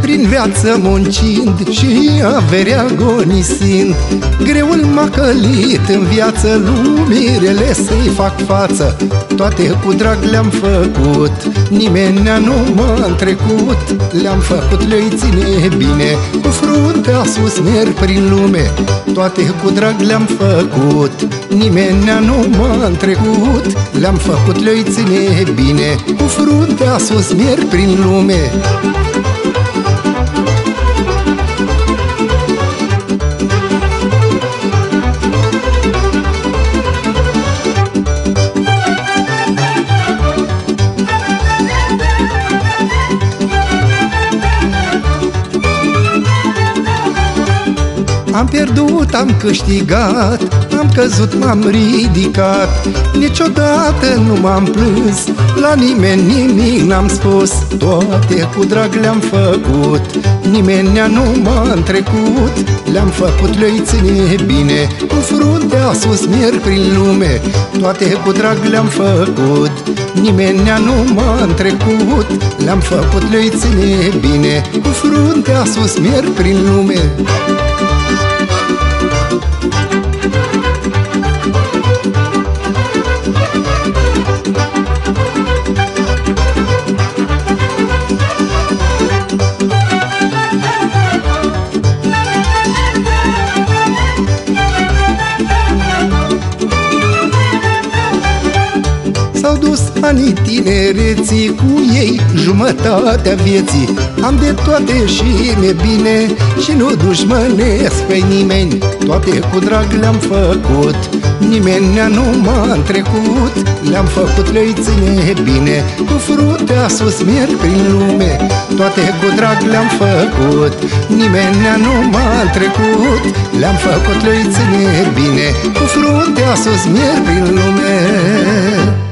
prin viață muncind și avere agonisind. Greul m-a călit în viață, lumirele să-i fac față. Toate cu drag le-am făcut, nimeni nu m-a întrecut Le-am făcut, le ține bine, cu fruntea sus merg prin lume. Toate cu drag le-am făcut, nimeni nu m-a întrecut Le-am făcut, le ține bine, cu fruntea sus merg prin lume Am pierdut, am câștigat, am căzut, m-am ridicat. Niciodată nu m-am plâns, la nimeni nimic n-am spus. Toate cu drag le-am făcut, nimeni nu m-a întrecut. Le-am făcut, le ține bine, cu fruntea sus merg prin lume. Toate cu drag le-am făcut, nimeni nu m-a întrecut. Le-am făcut, le ține bine, cu fruntea sus merg prin lume anii tinereții cu ei jumătatea vieții. Am de toate și mi-e bine și nu dușmănesc pe nimeni. Toate cu drag le-am făcut, nimeni nu m-a trecut Le-am făcut, le ține bine, cu fruntea sus merg prin lume. Toate cu drag le-am făcut, nimeni nu m-a trecut Le-am făcut, le ține bine, cu fruntea sus merg prin lume